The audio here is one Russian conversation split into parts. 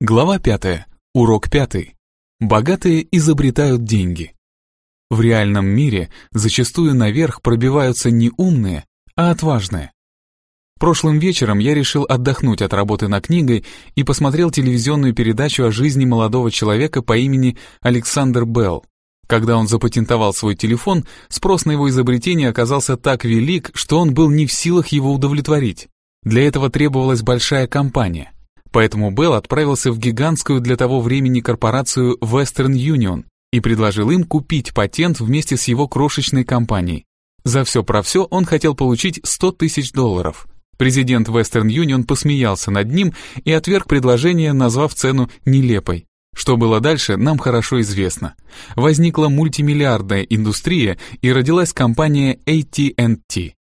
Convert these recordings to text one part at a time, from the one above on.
Глава 5. Урок 5. Богатые изобретают деньги. В реальном мире зачастую наверх пробиваются не умные, а отважные. Прошлым вечером я решил отдохнуть от работы над книгой и посмотрел телевизионную передачу о жизни молодого человека по имени Александр Белл. Когда он запатентовал свой телефон, спрос на его изобретение оказался так велик, что он был не в силах его удовлетворить. Для этого требовалась большая компания. Поэтому Белл отправился в гигантскую для того времени корпорацию Western Union и предложил им купить патент вместе с его крошечной компанией. За все про все он хотел получить 100 тысяч долларов. Президент Western Union посмеялся над ним и отверг предложение, назвав цену нелепой. Что было дальше, нам хорошо известно. Возникла мультимиллиардная индустрия и родилась компания AT&T.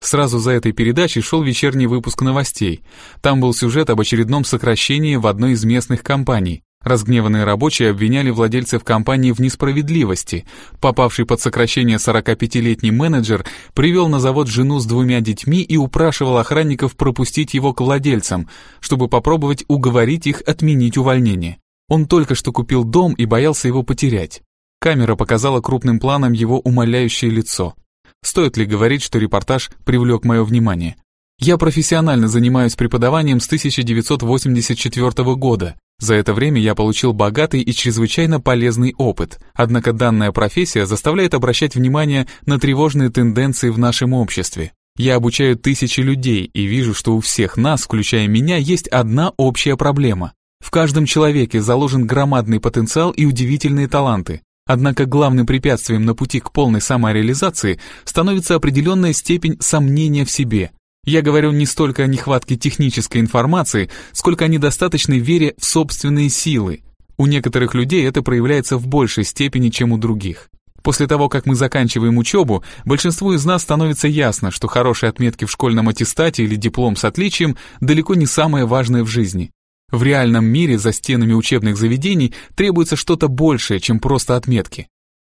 Сразу за этой передачей шел вечерний выпуск новостей. Там был сюжет об очередном сокращении в одной из местных компаний. Разгневанные рабочие обвиняли владельцев компании в несправедливости. Попавший под сокращение 45-летний менеджер привел на завод жену с двумя детьми и упрашивал охранников пропустить его к владельцам, чтобы попробовать уговорить их отменить увольнение. Он только что купил дом и боялся его потерять. Камера показала крупным планом его умоляющее лицо. Стоит ли говорить, что репортаж привлек мое внимание? Я профессионально занимаюсь преподаванием с 1984 года. За это время я получил богатый и чрезвычайно полезный опыт, однако данная профессия заставляет обращать внимание на тревожные тенденции в нашем обществе. Я обучаю тысячи людей и вижу, что у всех нас, включая меня, есть одна общая проблема. В каждом человеке заложен громадный потенциал и удивительные таланты. Однако главным препятствием на пути к полной самореализации становится определенная степень сомнения в себе. Я говорю не столько о нехватке технической информации, сколько о недостаточной вере в собственные силы. У некоторых людей это проявляется в большей степени, чем у других. После того, как мы заканчиваем учебу, большинству из нас становится ясно, что хорошие отметки в школьном аттестате или диплом с отличием далеко не самое важное в жизни. В реальном мире за стенами учебных заведений требуется что-то большее, чем просто отметки.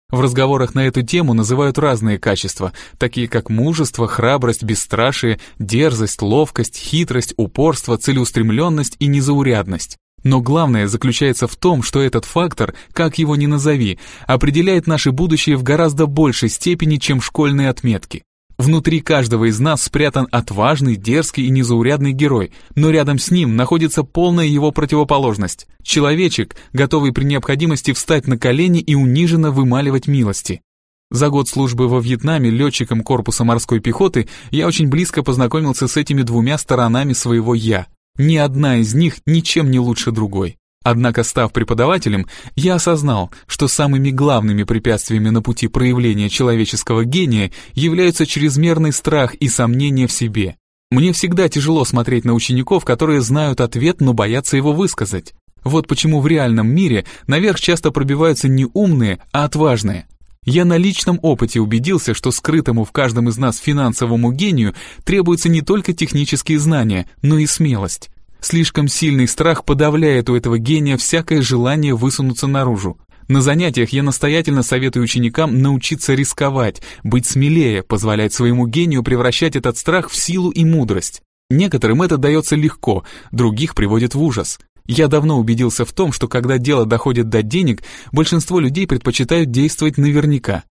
В разговорах на эту тему называют разные качества, такие как мужество, храбрость, бесстрашие, дерзость, ловкость, хитрость, упорство, целеустремленность и незаурядность. Но главное заключается в том, что этот фактор, как его ни назови, определяет наше будущее в гораздо большей степени, чем школьные отметки. Внутри каждого из нас спрятан отважный, дерзкий и незаурядный герой, но рядом с ним находится полная его противоположность. Человечек, готовый при необходимости встать на колени и униженно вымаливать милости. За год службы во Вьетнаме летчиком корпуса морской пехоты я очень близко познакомился с этими двумя сторонами своего «я». Ни одна из них ничем не лучше другой. Однако, став преподавателем, я осознал, что самыми главными препятствиями на пути проявления человеческого гения являются чрезмерный страх и сомнения в себе. Мне всегда тяжело смотреть на учеников, которые знают ответ, но боятся его высказать. Вот почему в реальном мире наверх часто пробиваются не умные, а отважные. Я на личном опыте убедился, что скрытому в каждом из нас финансовому гению требуются не только технические знания, но и смелость. Слишком сильный страх подавляет у этого гения всякое желание высунуться наружу. На занятиях я настоятельно советую ученикам научиться рисковать, быть смелее, позволять своему гению превращать этот страх в силу и мудрость. Некоторым это дается легко, других приводит в ужас. Я давно убедился в том, что когда дело доходит до денег, большинство людей предпочитают действовать наверняка.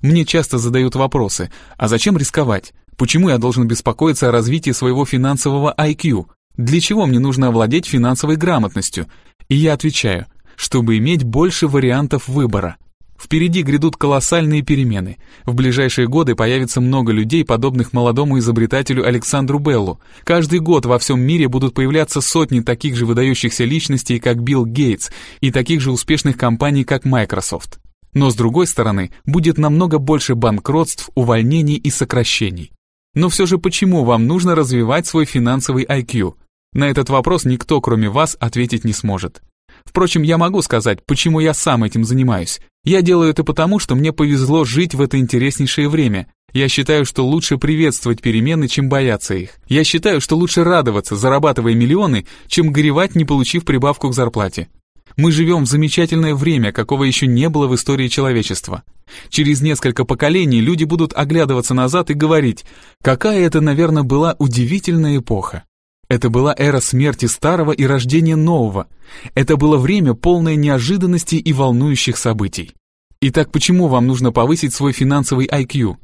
Мне часто задают вопросы, а зачем рисковать? Почему я должен беспокоиться о развитии своего финансового IQ? Для чего мне нужно овладеть финансовой грамотностью? И я отвечаю, чтобы иметь больше вариантов выбора. Впереди грядут колоссальные перемены. В ближайшие годы появится много людей, подобных молодому изобретателю Александру Беллу. Каждый год во всем мире будут появляться сотни таких же выдающихся личностей, как Билл Гейтс, и таких же успешных компаний, как Microsoft. Но с другой стороны, будет намного больше банкротств, увольнений и сокращений. Но все же почему вам нужно развивать свой финансовый IQ? На этот вопрос никто, кроме вас, ответить не сможет. Впрочем, я могу сказать, почему я сам этим занимаюсь. Я делаю это потому, что мне повезло жить в это интереснейшее время. Я считаю, что лучше приветствовать перемены, чем бояться их. Я считаю, что лучше радоваться, зарабатывая миллионы, чем горевать, не получив прибавку к зарплате. Мы живем в замечательное время, какого еще не было в истории человечества. Через несколько поколений люди будут оглядываться назад и говорить, какая это, наверное, была удивительная эпоха. Это была эра смерти старого и рождения нового. Это было время полное неожиданностей и волнующих событий. Итак, почему вам нужно повысить свой финансовый IQ?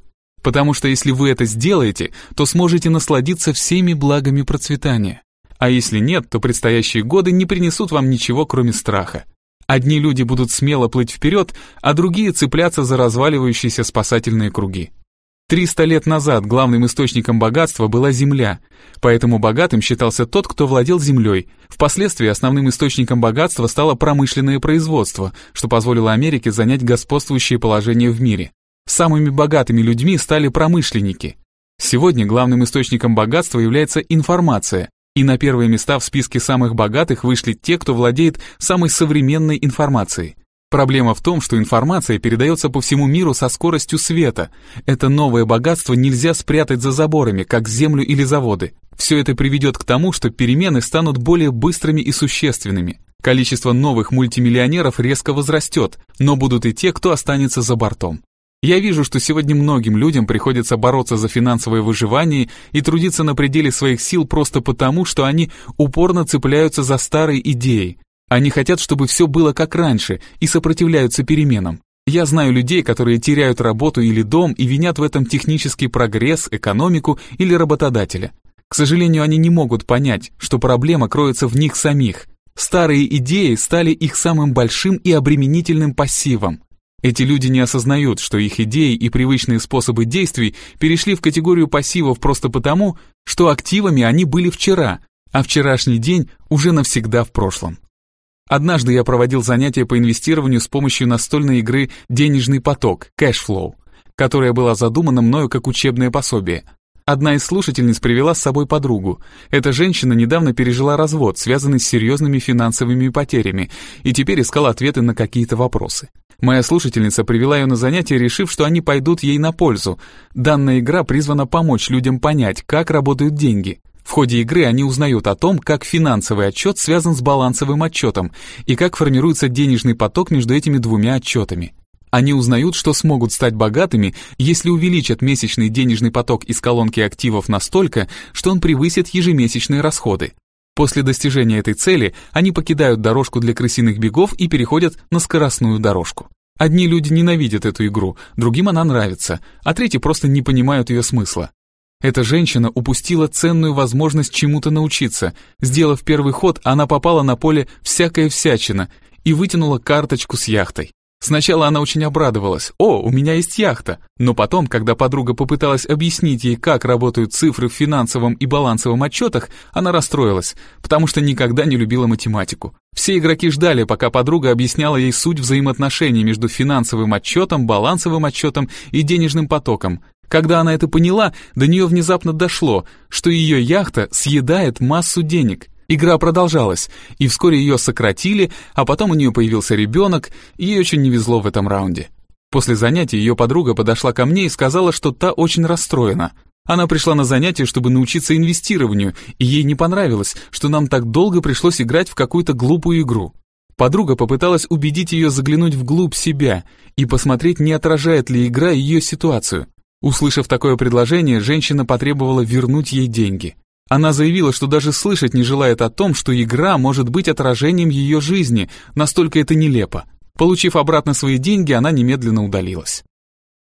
Потому что если вы это сделаете, то сможете насладиться всеми благами процветания. А если нет, то предстоящие годы не принесут вам ничего, кроме страха. Одни люди будут смело плыть вперед, а другие цепляться за разваливающиеся спасательные круги. 300 лет назад главным источником богатства была земля, поэтому богатым считался тот, кто владел землей. Впоследствии основным источником богатства стало промышленное производство, что позволило Америке занять господствующее положение в мире. Самыми богатыми людьми стали промышленники. Сегодня главным источником богатства является информация, и на первые места в списке самых богатых вышли те, кто владеет самой современной информацией. Проблема в том, что информация передается по всему миру со скоростью света. Это новое богатство нельзя спрятать за заборами, как землю или заводы. Все это приведет к тому, что перемены станут более быстрыми и существенными. Количество новых мультимиллионеров резко возрастет, но будут и те, кто останется за бортом. Я вижу, что сегодня многим людям приходится бороться за финансовое выживание и трудиться на пределе своих сил просто потому, что они упорно цепляются за старые идеи, они хотят, чтобы все было как раньше и сопротивляются переменам. Я знаю людей, которые теряют работу или дом и винят в этом технический прогресс, экономику или работодателя. К сожалению, они не могут понять, что проблема кроется в них самих. Старые идеи стали их самым большим и обременительным пассивом. Эти люди не осознают, что их идеи и привычные способы действий перешли в категорию пассивов просто потому, что активами они были вчера, а вчерашний день уже навсегда в прошлом. Однажды я проводил занятия по инвестированию с помощью настольной игры «Денежный поток» Cashflow, которая была задумана мною как учебное пособие. Одна из слушательниц привела с собой подругу. Эта женщина недавно пережила развод, связанный с серьезными финансовыми потерями, и теперь искала ответы на какие-то вопросы. Моя слушательница привела ее на занятия, решив, что они пойдут ей на пользу. Данная игра призвана помочь людям понять, как работают деньги. В ходе игры они узнают о том, как финансовый отчет связан с балансовым отчетом и как формируется денежный поток между этими двумя отчетами. Они узнают, что смогут стать богатыми, если увеличат месячный денежный поток из колонки активов настолько, что он превысит ежемесячные расходы. После достижения этой цели они покидают дорожку для крысиных бегов и переходят на скоростную дорожку. Одни люди ненавидят эту игру, другим она нравится, а третьи просто не понимают ее смысла. Эта женщина упустила ценную возможность чему-то научиться. Сделав первый ход, она попала на поле «всякая всячина» и вытянула карточку с яхтой. Сначала она очень обрадовалась. «О, у меня есть яхта!» Но потом, когда подруга попыталась объяснить ей, как работают цифры в финансовом и балансовом отчетах, она расстроилась, потому что никогда не любила математику. Все игроки ждали, пока подруга объясняла ей суть взаимоотношений между финансовым отчетом, балансовым отчетом и денежным потоком. Когда она это поняла, до нее внезапно дошло, что ее яхта съедает массу денег. Игра продолжалась, и вскоре ее сократили, а потом у нее появился ребенок, и ей очень не везло в этом раунде. После занятия ее подруга подошла ко мне и сказала, что та очень расстроена. Она пришла на занятие, чтобы научиться инвестированию, и ей не понравилось, что нам так долго пришлось играть в какую-то глупую игру. Подруга попыталась убедить ее заглянуть вглубь себя и посмотреть, не отражает ли игра ее ситуацию. Услышав такое предложение, женщина потребовала вернуть ей деньги. Она заявила, что даже слышать не желает о том, что игра может быть отражением ее жизни, настолько это нелепо. Получив обратно свои деньги, она немедленно удалилась.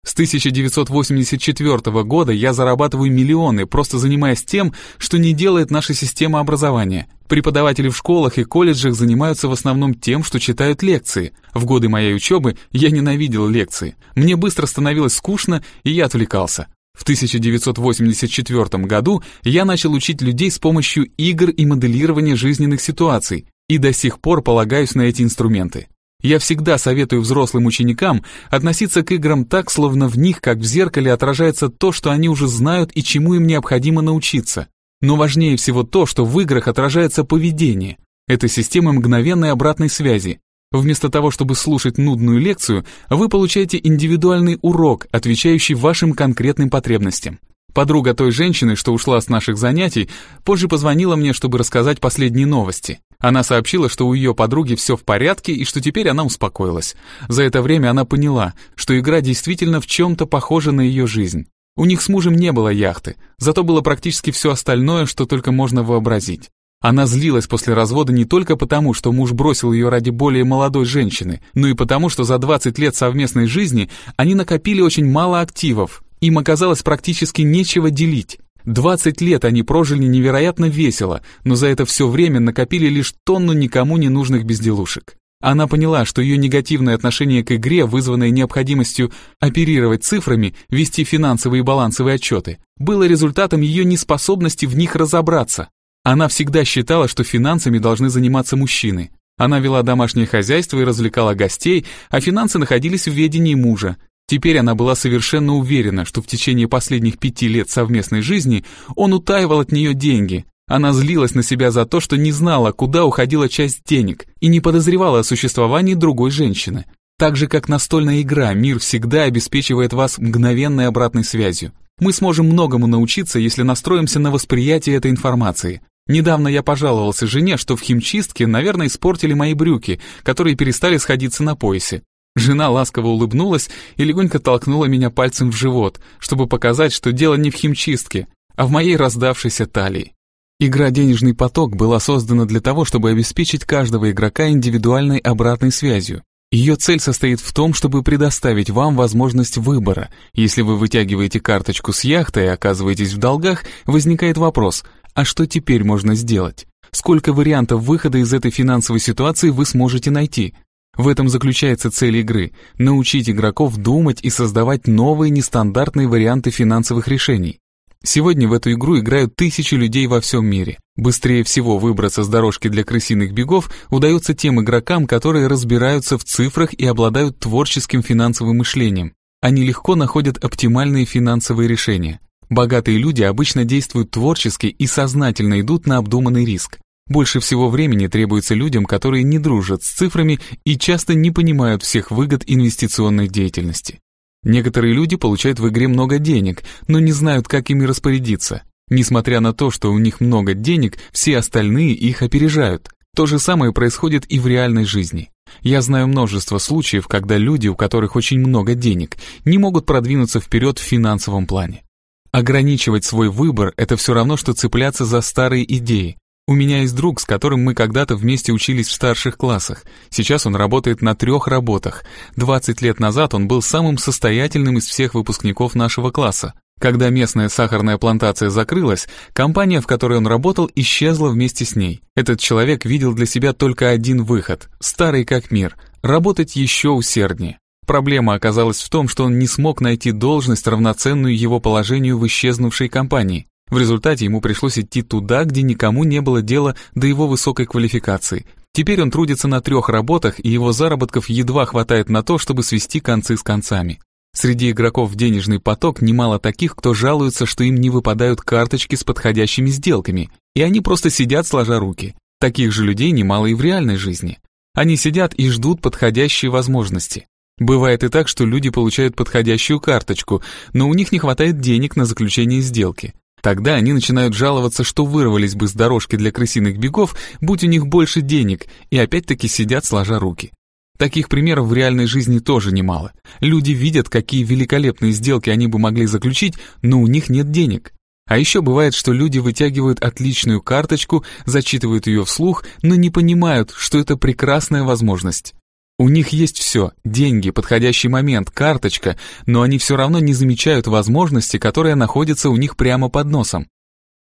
С 1984 года я зарабатываю миллионы, просто занимаясь тем, что не делает наша система образования. Преподаватели в школах и колледжах занимаются в основном тем, что читают лекции. В годы моей учебы я ненавидел лекции. Мне быстро становилось скучно, и я отвлекался. В 1984 году я начал учить людей с помощью игр и моделирования жизненных ситуаций, и до сих пор полагаюсь на эти инструменты. Я всегда советую взрослым ученикам относиться к играм так, словно в них, как в зеркале, отражается то, что они уже знают и чему им необходимо научиться. Но важнее всего то, что в играх отражается поведение. Это система мгновенной обратной связи. Вместо того, чтобы слушать нудную лекцию, вы получаете индивидуальный урок, отвечающий вашим конкретным потребностям. Подруга той женщины, что ушла с наших занятий, позже позвонила мне, чтобы рассказать последние новости. Она сообщила, что у ее подруги все в порядке и что теперь она успокоилась. За это время она поняла, что игра действительно в чем-то похожа на ее жизнь. У них с мужем не было яхты, зато было практически все остальное, что только можно вообразить. Она злилась после развода не только потому, что муж бросил ее ради более молодой женщины, но и потому, что за 20 лет совместной жизни они накопили очень мало активов, им оказалось практически нечего делить. 20 лет они прожили невероятно весело, но за это все время накопили лишь тонну никому не нужных безделушек. Она поняла, что ее негативное отношение к игре, вызванное необходимостью оперировать цифрами, вести финансовые и балансовые отчеты, было результатом ее неспособности в них разобраться. Она всегда считала, что финансами должны заниматься мужчины. Она вела домашнее хозяйство и развлекала гостей, а финансы находились в ведении мужа. Теперь она была совершенно уверена, что в течение последних пяти лет совместной жизни он утаивал от нее деньги. Она злилась на себя за то, что не знала, куда уходила часть денег, и не подозревала о существовании другой женщины. Так же, как настольная игра, мир всегда обеспечивает вас мгновенной обратной связью. Мы сможем многому научиться, если настроимся на восприятие этой информации. Недавно я пожаловался жене, что в химчистке, наверное, испортили мои брюки, которые перестали сходиться на поясе. Жена ласково улыбнулась и легонько толкнула меня пальцем в живот, чтобы показать, что дело не в химчистке, а в моей раздавшейся талии. Игра «Денежный поток» была создана для того, чтобы обеспечить каждого игрока индивидуальной обратной связью. Ее цель состоит в том, чтобы предоставить вам возможность выбора. Если вы вытягиваете карточку с яхты и оказываетесь в долгах, возникает вопрос, а что теперь можно сделать? Сколько вариантов выхода из этой финансовой ситуации вы сможете найти? В этом заключается цель игры – научить игроков думать и создавать новые нестандартные варианты финансовых решений. Сегодня в эту игру играют тысячи людей во всем мире. Быстрее всего выбраться с дорожки для крысиных бегов удается тем игрокам, которые разбираются в цифрах и обладают творческим финансовым мышлением. Они легко находят оптимальные финансовые решения. Богатые люди обычно действуют творчески и сознательно идут на обдуманный риск. Больше всего времени требуется людям, которые не дружат с цифрами и часто не понимают всех выгод инвестиционной деятельности. Некоторые люди получают в игре много денег, но не знают, как ими распорядиться. Несмотря на то, что у них много денег, все остальные их опережают. То же самое происходит и в реальной жизни. Я знаю множество случаев, когда люди, у которых очень много денег, не могут продвинуться вперед в финансовом плане. Ограничивать свой выбор – это все равно, что цепляться за старые идеи. У меня есть друг, с которым мы когда-то вместе учились в старших классах. Сейчас он работает на трех работах. 20 лет назад он был самым состоятельным из всех выпускников нашего класса. Когда местная сахарная плантация закрылась, компания, в которой он работал, исчезла вместе с ней. Этот человек видел для себя только один выход, старый как мир, работать еще усерднее. Проблема оказалась в том, что он не смог найти должность, равноценную его положению в исчезнувшей компании. В результате ему пришлось идти туда, где никому не было дела до его высокой квалификации. Теперь он трудится на трех работах, и его заработков едва хватает на то, чтобы свести концы с концами. Среди игроков в денежный поток немало таких, кто жалуется, что им не выпадают карточки с подходящими сделками, и они просто сидят сложа руки. Таких же людей немало и в реальной жизни. Они сидят и ждут подходящие возможности. Бывает и так, что люди получают подходящую карточку, но у них не хватает денег на заключение сделки. Тогда они начинают жаловаться, что вырвались бы с дорожки для крысиных бегов, будь у них больше денег, и опять-таки сидят сложа руки. Таких примеров в реальной жизни тоже немало. Люди видят, какие великолепные сделки они бы могли заключить, но у них нет денег. А еще бывает, что люди вытягивают отличную карточку, зачитывают ее вслух, но не понимают, что это прекрасная возможность. У них есть все – деньги, подходящий момент, карточка, но они все равно не замечают возможности, которая находится у них прямо под носом.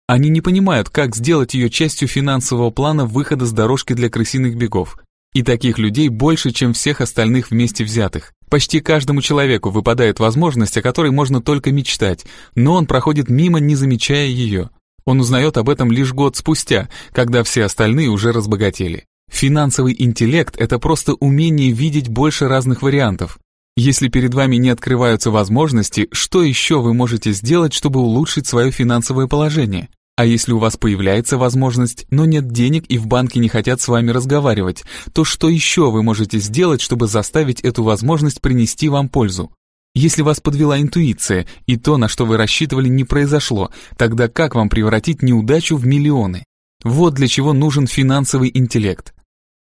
Они не понимают, как сделать ее частью финансового плана выхода с дорожки для крысиных бегов. И таких людей больше, чем всех остальных вместе взятых. Почти каждому человеку выпадает возможность, о которой можно только мечтать, но он проходит мимо, не замечая ее. Он узнает об этом лишь год спустя, когда все остальные уже разбогатели. Финансовый интеллект – это просто умение видеть больше разных вариантов. Если перед вами не открываются возможности, что еще вы можете сделать, чтобы улучшить свое финансовое положение? А если у вас появляется возможность, но нет денег и в банке не хотят с вами разговаривать, то что еще вы можете сделать, чтобы заставить эту возможность принести вам пользу? Если вас подвела интуиция, и то, на что вы рассчитывали, не произошло, тогда как вам превратить неудачу в миллионы? Вот для чего нужен финансовый интеллект.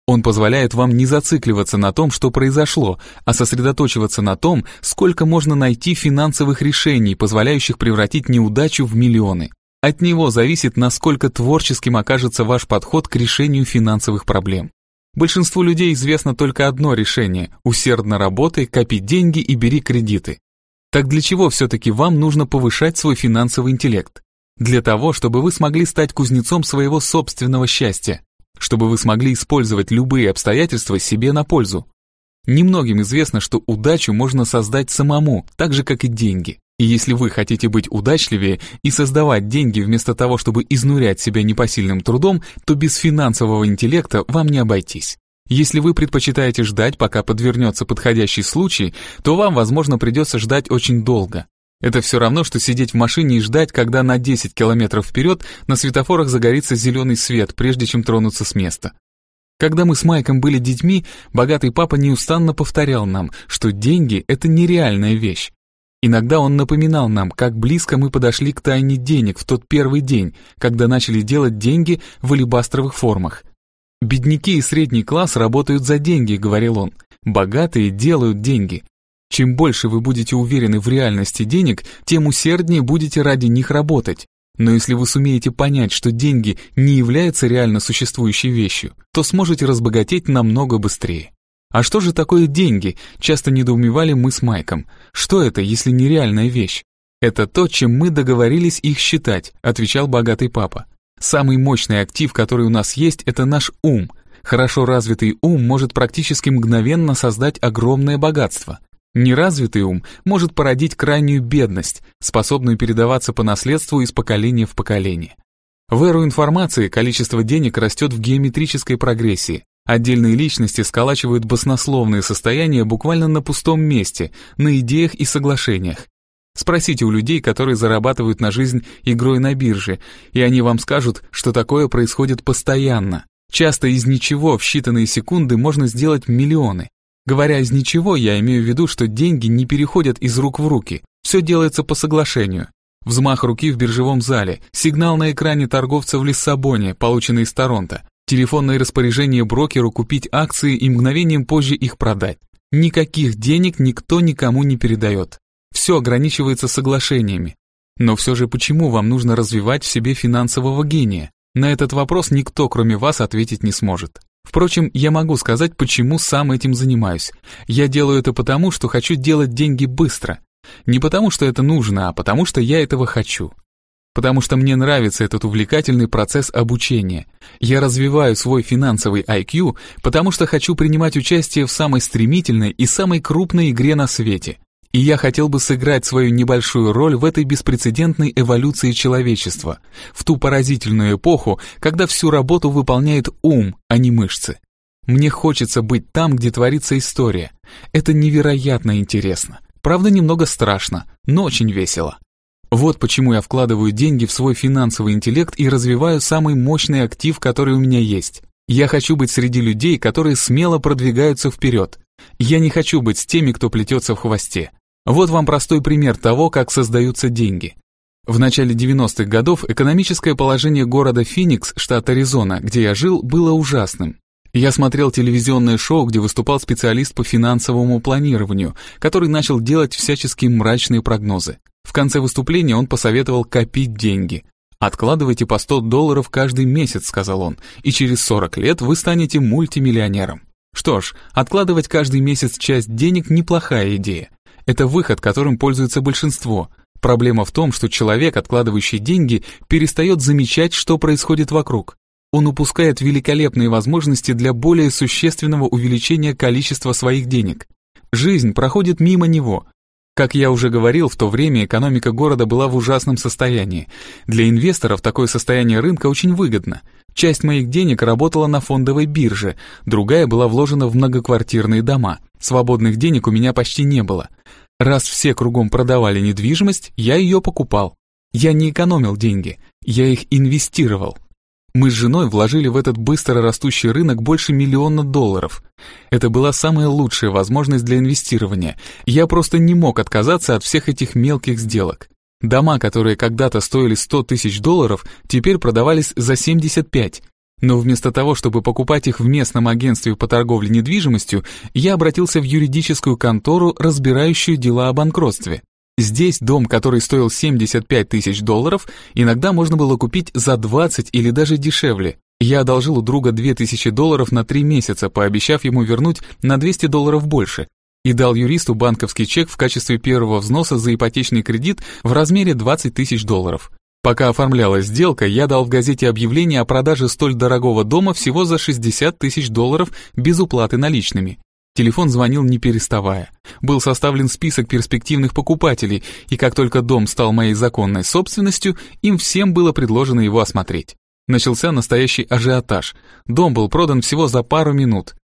Он позволяет вам не зацикливаться на том, что произошло, а сосредоточиваться на том, сколько можно найти финансовых решений, позволяющих превратить неудачу в миллионы. От него зависит, насколько творческим окажется ваш подход к решению финансовых проблем. Большинству людей известно только одно решение – усердно работай, копи деньги и бери кредиты. Так для чего все-таки вам нужно повышать свой финансовый интеллект? Для того, чтобы вы смогли стать кузнецом своего собственного счастья, чтобы вы смогли использовать любые обстоятельства себе на пользу. Немногим известно, что удачу можно создать самому, так же, как и деньги. И если вы хотите быть удачливее и создавать деньги вместо того, чтобы изнурять себя непосильным трудом, то без финансового интеллекта вам не обойтись. Если вы предпочитаете ждать, пока подвернется подходящий случай, то вам, возможно, придется ждать очень долго. Это все равно, что сидеть в машине и ждать, когда на 10 километров вперед на светофорах загорится зеленый свет, прежде чем тронуться с места. Когда мы с Майком были детьми, богатый папа неустанно повторял нам, что деньги — это нереальная вещь. Иногда он напоминал нам, как близко мы подошли к тайне денег в тот первый день, когда начали делать деньги в алебастровых формах. «Бедняки и средний класс работают за деньги», — говорил он. «Богатые делают деньги. Чем больше вы будете уверены в реальности денег, тем усерднее будете ради них работать. Но если вы сумеете понять, что деньги не являются реально существующей вещью, то сможете разбогатеть намного быстрее. А что же такое деньги? Часто недоумевали мы с Майком. Что это, если нереальная вещь? Это то, чем мы договорились их считать, отвечал богатый папа. Самый мощный актив, который у нас есть, это наш ум. Хорошо развитый ум может практически мгновенно создать огромное богатство. Неразвитый ум может породить крайнюю бедность, способную передаваться по наследству из поколения в поколение. В эру информации количество денег растет в геометрической прогрессии. Отдельные личности сколачивают баснословные состояния буквально на пустом месте, на идеях и соглашениях. Спросите у людей, которые зарабатывают на жизнь игрой на бирже, и они вам скажут, что такое происходит постоянно. Часто из ничего в считанные секунды можно сделать миллионы. Говоря из ничего, я имею в виду, что деньги не переходят из рук в руки, все делается по соглашению. Взмах руки в биржевом зале, сигнал на экране торговца в Лиссабоне, полученный из Торонто, телефонное распоряжение брокеру купить акции и мгновением позже их продать. Никаких денег никто никому не передает. Все ограничивается соглашениями. Но все же почему вам нужно развивать в себе финансового гения? На этот вопрос никто, кроме вас, ответить не сможет. Впрочем, я могу сказать, почему сам этим занимаюсь. Я делаю это потому, что хочу делать деньги быстро. Не потому, что это нужно, а потому, что я этого хочу. Потому что мне нравится этот увлекательный процесс обучения. Я развиваю свой финансовый IQ, потому что хочу принимать участие в самой стремительной и самой крупной игре на свете. И я хотел бы сыграть свою небольшую роль в этой беспрецедентной эволюции человечества, в ту поразительную эпоху, когда всю работу выполняет ум, а не мышцы. Мне хочется быть там, где творится история. Это невероятно интересно. Правда, немного страшно, но очень весело. Вот почему я вкладываю деньги в свой финансовый интеллект и развиваю самый мощный актив, который у меня есть. Я хочу быть среди людей, которые смело продвигаются вперед. Я не хочу быть с теми, кто плетется в хвосте. Вот вам простой пример того, как создаются деньги. В начале 90-х годов экономическое положение города Феникс, штат Аризона, где я жил, было ужасным. Я смотрел телевизионное шоу, где выступал специалист по финансовому планированию, который начал делать всяческие мрачные прогнозы. В конце выступления он посоветовал копить деньги. «Откладывайте по 100 долларов каждый месяц», — сказал он, «и через 40 лет вы станете мультимиллионером». Что ж, откладывать каждый месяц часть денег – неплохая идея. Это выход, которым пользуется большинство. Проблема в том, что человек, откладывающий деньги, перестает замечать, что происходит вокруг. Он упускает великолепные возможности для более существенного увеличения количества своих денег. Жизнь проходит мимо него. Как я уже говорил, в то время экономика города была в ужасном состоянии. Для инвесторов такое состояние рынка очень выгодно. Часть моих денег работала на фондовой бирже, другая была вложена в многоквартирные дома. Свободных денег у меня почти не было. Раз все кругом продавали недвижимость, я ее покупал. Я не экономил деньги, я их инвестировал. Мы с женой вложили в этот быстро растущий рынок больше миллиона долларов. Это была самая лучшая возможность для инвестирования. Я просто не мог отказаться от всех этих мелких сделок. Дома, которые когда-то стоили 100 тысяч долларов, теперь продавались за 75. Но вместо того, чтобы покупать их в местном агентстве по торговле недвижимостью, я обратился в юридическую контору, разбирающую дела о банкротстве. Здесь дом, который стоил 75 тысяч долларов, иногда можно было купить за 20 или даже дешевле. Я одолжил у друга 2000 долларов на 3 месяца, пообещав ему вернуть на 200 долларов больше, и дал юристу банковский чек в качестве первого взноса за ипотечный кредит в размере 20 тысяч долларов. Пока оформлялась сделка, я дал в газете объявление о продаже столь дорогого дома всего за 60 тысяч долларов без уплаты наличными. Телефон звонил не переставая. Был составлен список перспективных покупателей, и как только дом стал моей законной собственностью, им всем было предложено его осмотреть. Начался настоящий ажиотаж. Дом был продан всего за пару минут.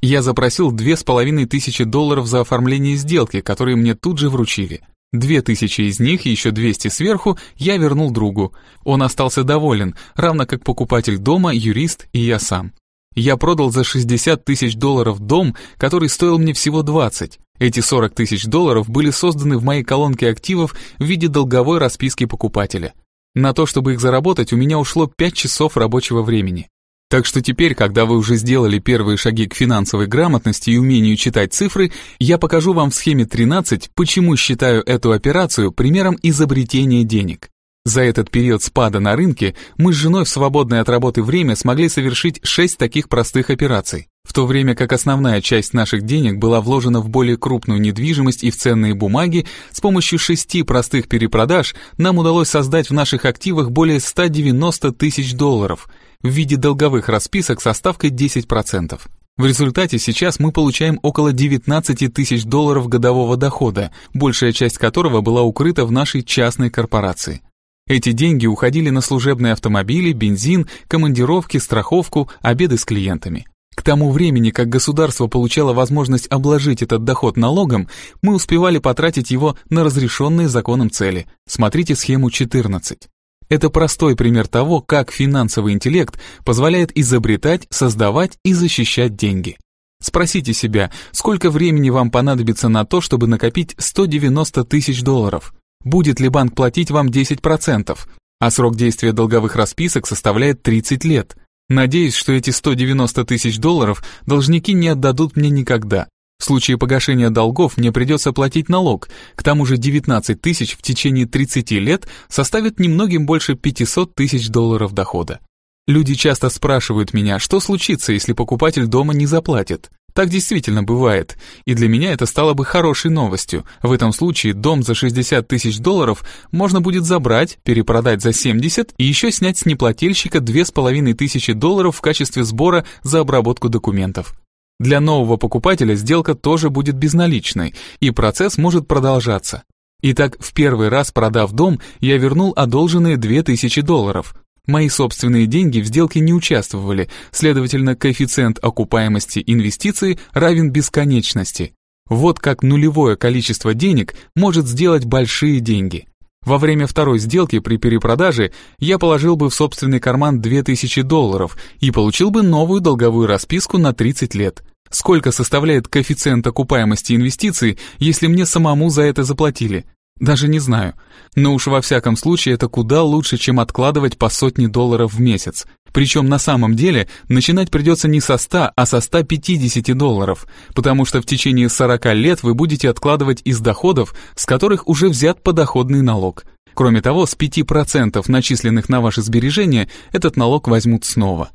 Я запросил две с половиной тысячи долларов за оформление сделки, которые мне тут же вручили. Две тысячи из них и еще двести сверху я вернул другу. Он остался доволен, равно как покупатель дома, юрист и я сам. Я продал за 60 тысяч долларов дом, который стоил мне всего 20. Эти 40 тысяч долларов были созданы в моей колонке активов в виде долговой расписки покупателя. На то, чтобы их заработать, у меня ушло 5 часов рабочего времени. Так что теперь, когда вы уже сделали первые шаги к финансовой грамотности и умению читать цифры, я покажу вам в схеме 13, почему считаю эту операцию примером изобретения денег. За этот период спада на рынке мы с женой в свободное от работы время смогли совершить 6 таких простых операций, в то время как основная часть наших денег была вложена в более крупную недвижимость и в ценные бумаги, с помощью шести простых перепродаж нам удалось создать в наших активах более 190 тысяч долларов – в виде долговых расписок со ставкой 10%. В результате сейчас мы получаем около 19 тысяч долларов годового дохода, большая часть которого была укрыта в нашей частной корпорации. Эти деньги уходили на служебные автомобили, бензин, командировки, страховку, обеды с клиентами. К тому времени, как государство получало возможность обложить этот доход налогом, мы успевали потратить его на разрешенные законом цели. Смотрите схему 14. Это простой пример того, как финансовый интеллект позволяет изобретать, создавать и защищать деньги. Спросите себя, сколько времени вам понадобится на то, чтобы накопить 190 тысяч долларов? Будет ли банк платить вам 10%? А срок действия долговых расписок составляет 30 лет. Надеюсь, что эти 190 тысяч долларов должники не отдадут мне никогда. В случае погашения долгов мне придется платить налог, к тому же 19 тысяч в течение 30 лет составит немногим больше 500 тысяч долларов дохода. Люди часто спрашивают меня, что случится, если покупатель дома не заплатит. Так действительно бывает, и для меня это стало бы хорошей новостью. В этом случае дом за 60 тысяч долларов можно будет забрать, перепродать за 70 и еще снять с неплательщика 2500 долларов в качестве сбора за обработку документов. Для нового покупателя сделка тоже будет безналичной, и процесс может продолжаться. Итак, в первый раз продав дом, я вернул одолженные 2000 долларов. Мои собственные деньги в сделке не участвовали, следовательно, коэффициент окупаемости инвестиции равен бесконечности. Вот как нулевое количество денег может сделать большие деньги. Во время второй сделки при перепродаже я положил бы в собственный карман 2000 долларов и получил бы новую долговую расписку на 30 лет. Сколько составляет коэффициент окупаемости инвестиций, если мне самому за это заплатили? Даже не знаю. Но уж во всяком случае это куда лучше, чем откладывать по сотне долларов в месяц. Причем на самом деле начинать придется не со 100, а со 150 долларов, потому что в течение 40 лет вы будете откладывать из доходов, с которых уже взят подоходный налог. Кроме того, с 5% начисленных на ваши сбережения этот налог возьмут снова.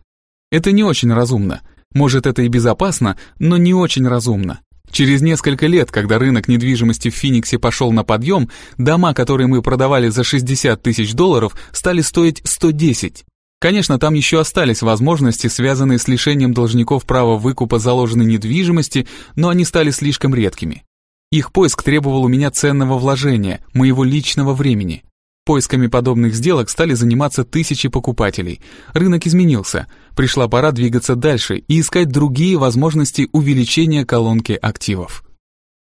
Это не очень разумно. Может, это и безопасно, но не очень разумно. Через несколько лет, когда рынок недвижимости в Фениксе пошел на подъем, дома, которые мы продавали за 60 тысяч долларов, стали стоить 110. Конечно, там еще остались возможности, связанные с лишением должников права выкупа заложенной недвижимости, но они стали слишком редкими. Их поиск требовал у меня ценного вложения, моего личного времени. Поисками подобных сделок стали заниматься тысячи покупателей. Рынок изменился. Пришла пора двигаться дальше и искать другие возможности увеличения колонки активов.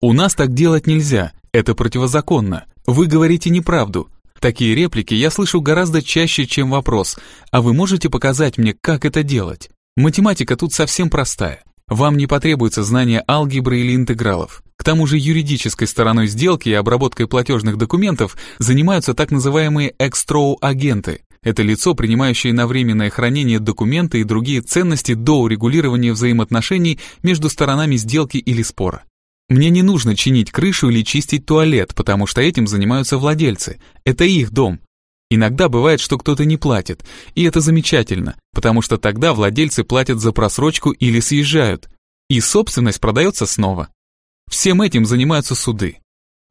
У нас так делать нельзя, это противозаконно. Вы говорите неправду. Такие реплики я слышу гораздо чаще, чем вопрос. А вы можете показать мне, как это делать? Математика тут совсем простая. Вам не потребуется знание алгебры или интегралов. К тому же юридической стороной сделки и обработкой платежных документов занимаются так называемые экстроу-агенты. Это лицо, принимающее на временное хранение документы и другие ценности до урегулирования взаимоотношений между сторонами сделки или спора. Мне не нужно чинить крышу или чистить туалет, потому что этим занимаются владельцы. Это их дом. Иногда бывает, что кто-то не платит, и это замечательно, потому что тогда владельцы платят за просрочку или съезжают, и собственность продается снова. Всем этим занимаются суды.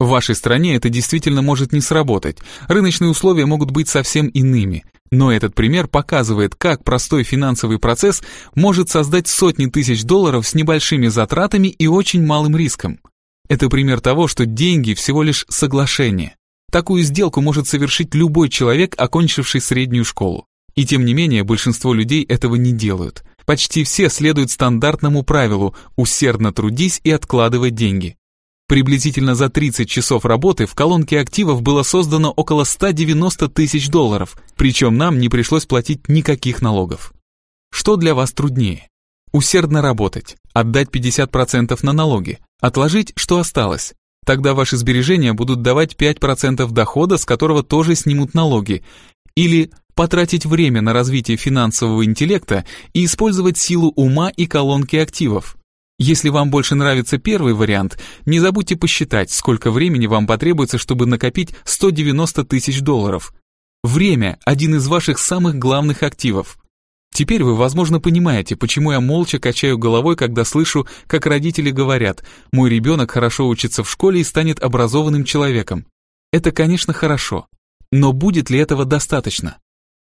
В вашей стране это действительно может не сработать, рыночные условия могут быть совсем иными, но этот пример показывает, как простой финансовый процесс может создать сотни тысяч долларов с небольшими затратами и очень малым риском. Это пример того, что деньги всего лишь соглашение. Такую сделку может совершить любой человек, окончивший среднюю школу. И тем не менее, большинство людей этого не делают. Почти все следуют стандартному правилу «усердно трудись и откладывай деньги». Приблизительно за 30 часов работы в колонке активов было создано около 190 тысяч долларов, причем нам не пришлось платить никаких налогов. Что для вас труднее? Усердно работать, отдать 50% на налоги, отложить, что осталось. Тогда ваши сбережения будут давать 5% дохода, с которого тоже снимут налоги. Или потратить время на развитие финансового интеллекта и использовать силу ума и колонки активов. Если вам больше нравится первый вариант, не забудьте посчитать, сколько времени вам потребуется, чтобы накопить 190 тысяч долларов. Время – один из ваших самых главных активов. Теперь вы, возможно, понимаете, почему я молча качаю головой, когда слышу, как родители говорят, мой ребенок хорошо учится в школе и станет образованным человеком. Это, конечно, хорошо. Но будет ли этого достаточно?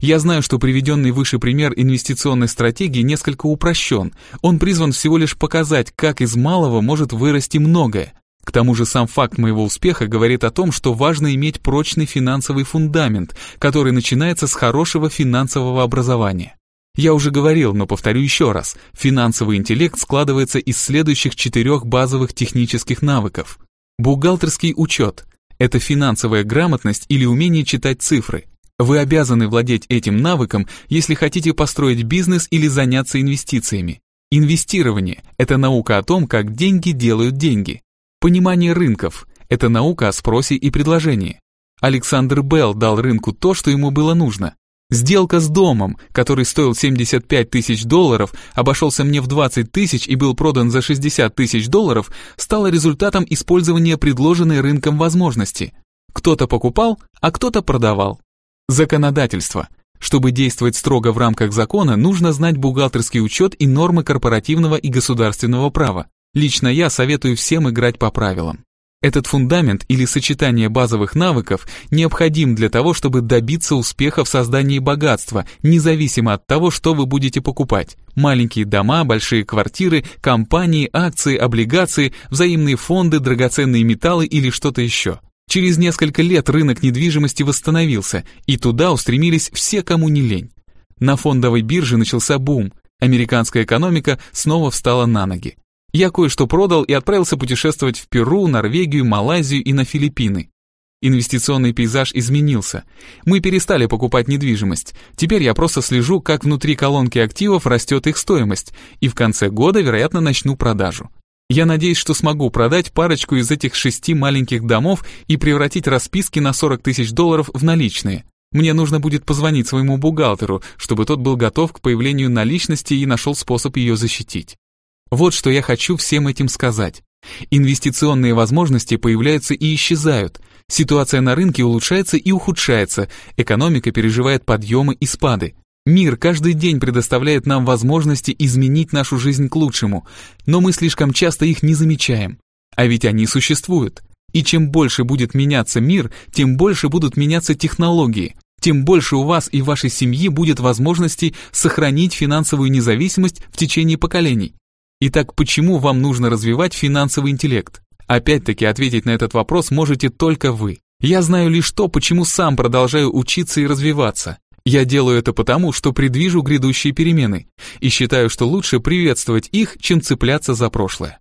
Я знаю, что приведенный выше пример инвестиционной стратегии несколько упрощен. Он призван всего лишь показать, как из малого может вырасти многое. К тому же сам факт моего успеха говорит о том, что важно иметь прочный финансовый фундамент, который начинается с хорошего финансового образования. Я уже говорил, но повторю еще раз, финансовый интеллект складывается из следующих четырех базовых технических навыков. Бухгалтерский учет – это финансовая грамотность или умение читать цифры. Вы обязаны владеть этим навыком, если хотите построить бизнес или заняться инвестициями. Инвестирование – это наука о том, как деньги делают деньги. Понимание рынков – это наука о спросе и предложении. Александр Белл дал рынку то, что ему было нужно. Сделка с домом, который стоил 75 тысяч долларов, обошелся мне в 20 тысяч и был продан за 60 тысяч долларов, стала результатом использования предложенной рынком возможности. Кто-то покупал, а кто-то продавал. Законодательство. Чтобы действовать строго в рамках закона, нужно знать бухгалтерский учет и нормы корпоративного и государственного права. Лично я советую всем играть по правилам. Этот фундамент или сочетание базовых навыков необходим для того, чтобы добиться успеха в создании богатства, независимо от того, что вы будете покупать. Маленькие дома, большие квартиры, компании, акции, облигации, взаимные фонды, драгоценные металлы или что-то еще. Через несколько лет рынок недвижимости восстановился, и туда устремились все, кому не лень. На фондовой бирже начался бум, американская экономика снова встала на ноги. Я кое-что продал и отправился путешествовать в Перу, Норвегию, Малайзию и на Филиппины. Инвестиционный пейзаж изменился. Мы перестали покупать недвижимость. Теперь я просто слежу, как внутри колонки активов растет их стоимость, и в конце года, вероятно, начну продажу. Я надеюсь, что смогу продать парочку из этих шести маленьких домов и превратить расписки на 40 тысяч долларов в наличные. Мне нужно будет позвонить своему бухгалтеру, чтобы тот был готов к появлению наличности и нашел способ ее защитить. Вот что я хочу всем этим сказать. Инвестиционные возможности появляются и исчезают. Ситуация на рынке улучшается и ухудшается, экономика переживает подъемы и спады. Мир каждый день предоставляет нам возможности изменить нашу жизнь к лучшему, но мы слишком часто их не замечаем. А ведь они существуют. И чем больше будет меняться мир, тем больше будут меняться технологии, тем больше у вас и вашей семьи будет возможностей сохранить финансовую независимость в течение поколений. Итак, почему вам нужно развивать финансовый интеллект? Опять-таки ответить на этот вопрос можете только вы. Я знаю лишь то, почему сам продолжаю учиться и развиваться. Я делаю это потому, что предвижу грядущие перемены и считаю, что лучше приветствовать их, чем цепляться за прошлое.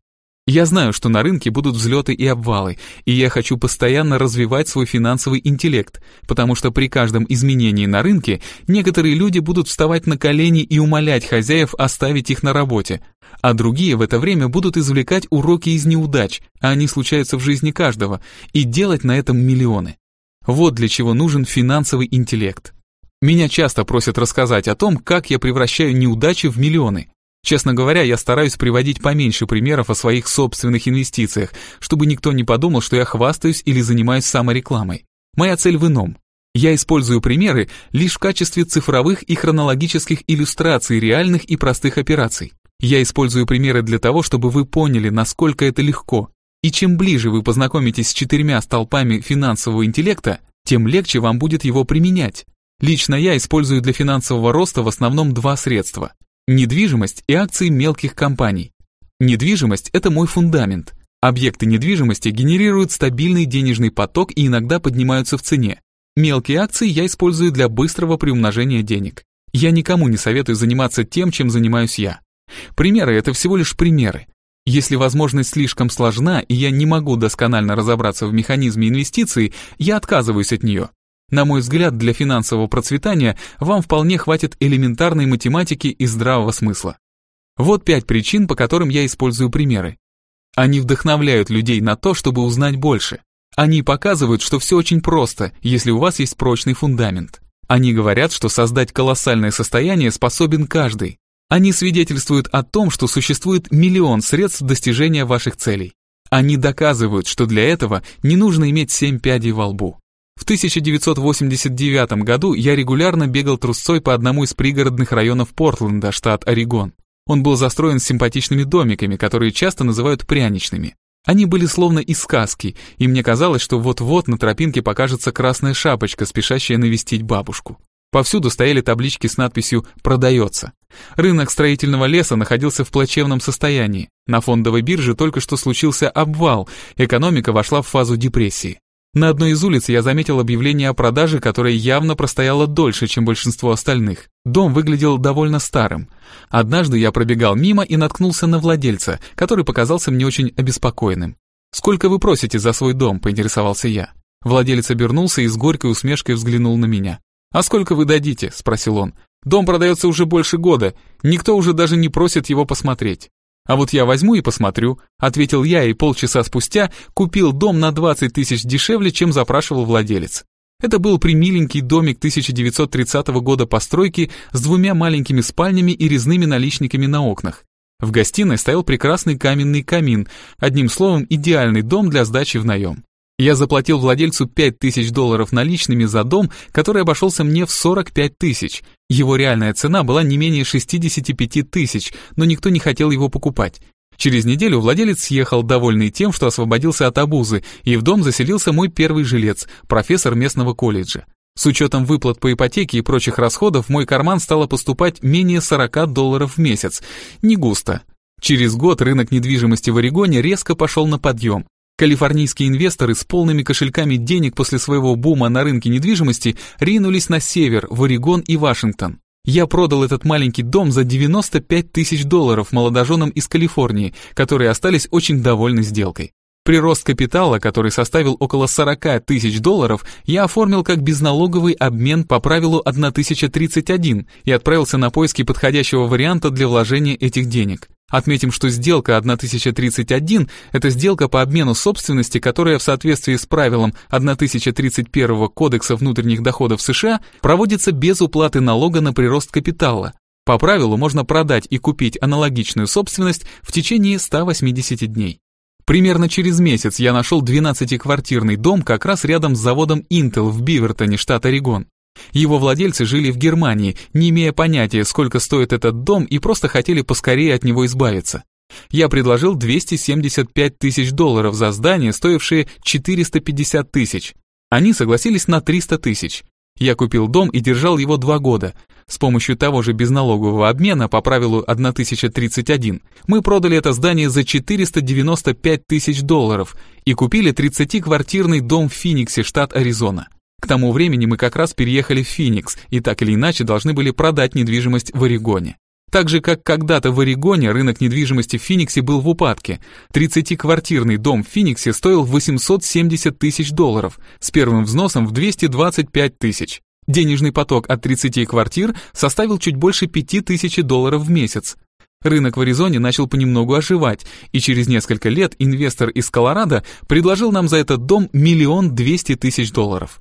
Я знаю, что на рынке будут взлеты и обвалы, и я хочу постоянно развивать свой финансовый интеллект, потому что при каждом изменении на рынке некоторые люди будут вставать на колени и умолять хозяев оставить их на работе, а другие в это время будут извлекать уроки из неудач, а они случаются в жизни каждого, и делать на этом миллионы. Вот для чего нужен финансовый интеллект. Меня часто просят рассказать о том, как я превращаю неудачи в миллионы. Честно говоря, я стараюсь приводить поменьше примеров о своих собственных инвестициях, чтобы никто не подумал, что я хвастаюсь или занимаюсь саморекламой. Моя цель в ином. Я использую примеры лишь в качестве цифровых и хронологических иллюстраций реальных и простых операций. Я использую примеры для того, чтобы вы поняли, насколько это легко. И чем ближе вы познакомитесь с четырьмя столпами финансового интеллекта, тем легче вам будет его применять. Лично я использую для финансового роста в основном два средства. Недвижимость и акции мелких компаний. Недвижимость – это мой фундамент. Объекты недвижимости генерируют стабильный денежный поток и иногда поднимаются в цене. Мелкие акции я использую для быстрого приумножения денег. Я никому не советую заниматься тем, чем занимаюсь я. Примеры – это всего лишь примеры. Если возможность слишком сложна, и я не могу досконально разобраться в механизме инвестиций, я отказываюсь от нее. На мой взгляд, для финансового процветания вам вполне хватит элементарной математики и здравого смысла. Вот пять причин, по которым я использую примеры. Они вдохновляют людей на то, чтобы узнать больше. Они показывают, что все очень просто, если у вас есть прочный фундамент. Они говорят, что создать колоссальное состояние способен каждый. Они свидетельствуют о том, что существует миллион средств достижения ваших целей. Они доказывают, что для этого не нужно иметь семь пядей во лбу. В 1989 году я регулярно бегал трусцой по одному из пригородных районов Портленда, штат Орегон. Он был застроен симпатичными домиками, которые часто называют пряничными. Они были словно из сказки, и мне казалось, что вот-вот на тропинке покажется красная шапочка, спешащая навестить бабушку. Повсюду стояли таблички с надписью «Продается». Рынок строительного леса находился в плачевном состоянии. На фондовой бирже только что случился обвал, экономика вошла в фазу депрессии. На одной из улиц я заметил объявление о продаже, которое явно простояло дольше, чем большинство остальных. Дом выглядел довольно старым. Однажды я пробегал мимо и наткнулся на владельца, который показался мне очень обеспокоенным. «Сколько вы просите за свой дом?» – поинтересовался я. Владелец обернулся и с горькой усмешкой взглянул на меня. «А сколько вы дадите?» – спросил он. «Дом продается уже больше года, никто уже даже не просит его посмотреть». «А вот я возьму и посмотрю», — ответил я и полчаса спустя купил дом на 20 тысяч дешевле, чем запрашивал владелец. Это был примиленький домик 1930 года постройки с двумя маленькими спальнями и резными наличниками на окнах. В гостиной стоял прекрасный каменный камин, одним словом, идеальный дом для сдачи в наем. Я заплатил владельцу 5000 долларов наличными за дом, который обошелся мне в 45 тысяч. Его реальная цена была не менее 65 тысяч, но никто не хотел его покупать. Через неделю владелец съехал, довольный тем, что освободился от обузы, и в дом заселился мой первый жилец, профессор местного колледжа. С учетом выплат по ипотеке и прочих расходов в мой карман стало поступать менее 40 долларов в месяц. Не густо. Через год рынок недвижимости в Орегоне резко пошел на подъем. Калифорнийские инвесторы с полными кошельками денег после своего бума на рынке недвижимости ринулись на север, в Орегон и Вашингтон. Я продал этот маленький дом за 95 тысяч долларов молодоженам из Калифорнии, которые остались очень довольны сделкой. Прирост капитала, который составил около 40 тысяч долларов, я оформил как безналоговый обмен по правилу 1031 и отправился на поиски подходящего варианта для вложения этих денег. Отметим, что сделка 1031 – это сделка по обмену собственности, которая в соответствии с правилом 1031 Кодекса внутренних доходов США проводится без уплаты налога на прирост капитала. По правилу можно продать и купить аналогичную собственность в течение 180 дней. Примерно через месяц я нашел 12-квартирный дом как раз рядом с заводом Intel в Бивертоне, штат Орегон. Его владельцы жили в Германии, не имея понятия, сколько стоит этот дом, и просто хотели поскорее от него избавиться. Я предложил 275 тысяч долларов за здание, стоившее 450 тысяч. Они согласились на 300 тысяч. Я купил дом и держал его два года. С помощью того же безналогового обмена по правилу 1031 мы продали это здание за 495 тысяч долларов и купили 30-квартирный дом в Финиксе, штат Аризона. К тому времени мы как раз переехали в Феникс и так или иначе должны были продать недвижимость в Орегоне. Так же, как когда-то в Орегоне рынок недвижимости в Фениксе был в упадке. 30-квартирный дом в Фениксе стоил 870 тысяч долларов, с первым взносом в 225 тысяч. Денежный поток от 30 квартир составил чуть больше 5000 долларов в месяц. Рынок в Аризоне начал понемногу оживать, и через несколько лет инвестор из Колорадо предложил нам за этот дом миллион двести тысяч долларов.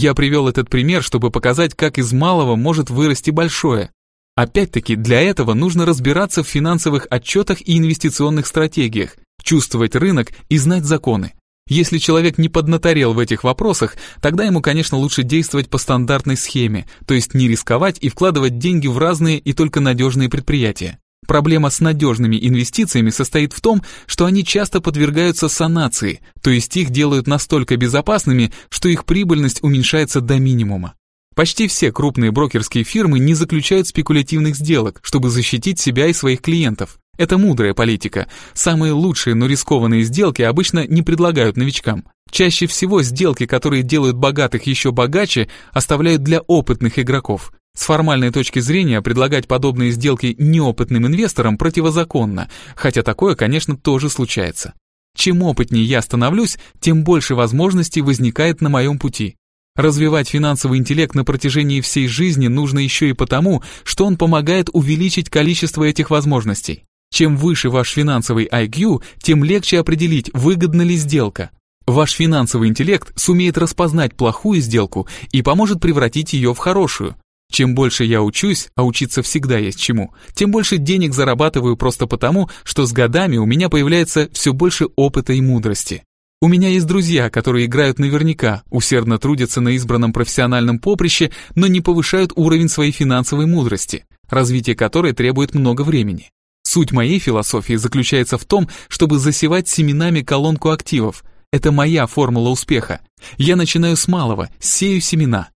Я привел этот пример, чтобы показать, как из малого может вырасти большое. Опять-таки, для этого нужно разбираться в финансовых отчетах и инвестиционных стратегиях, чувствовать рынок и знать законы. Если человек не поднаторел в этих вопросах, тогда ему, конечно, лучше действовать по стандартной схеме, то есть не рисковать и вкладывать деньги в разные и только надежные предприятия. Проблема с надежными инвестициями состоит в том, что они часто подвергаются санации, то есть их делают настолько безопасными, что их прибыльность уменьшается до минимума. Почти все крупные брокерские фирмы не заключают спекулятивных сделок, чтобы защитить себя и своих клиентов. Это мудрая политика. Самые лучшие, но рискованные сделки обычно не предлагают новичкам. Чаще всего сделки, которые делают богатых еще богаче, оставляют для опытных игроков. С формальной точки зрения предлагать подобные сделки неопытным инвесторам противозаконно, хотя такое, конечно, тоже случается. Чем опытнее я становлюсь, тем больше возможностей возникает на моем пути. Развивать финансовый интеллект на протяжении всей жизни нужно еще и потому, что он помогает увеличить количество этих возможностей. Чем выше ваш финансовый IQ, тем легче определить, выгодна ли сделка. Ваш финансовый интеллект сумеет распознать плохую сделку и поможет превратить ее в хорошую. Чем больше я учусь, а учиться всегда есть чему, тем больше денег зарабатываю просто потому, что с годами у меня появляется все больше опыта и мудрости. У меня есть друзья, которые играют наверняка, усердно трудятся на избранном профессиональном поприще, но не повышают уровень своей финансовой мудрости, развитие которой требует много времени. Суть моей философии заключается в том, чтобы засевать семенами колонку активов. Это моя формула успеха. Я начинаю с малого, сею семена.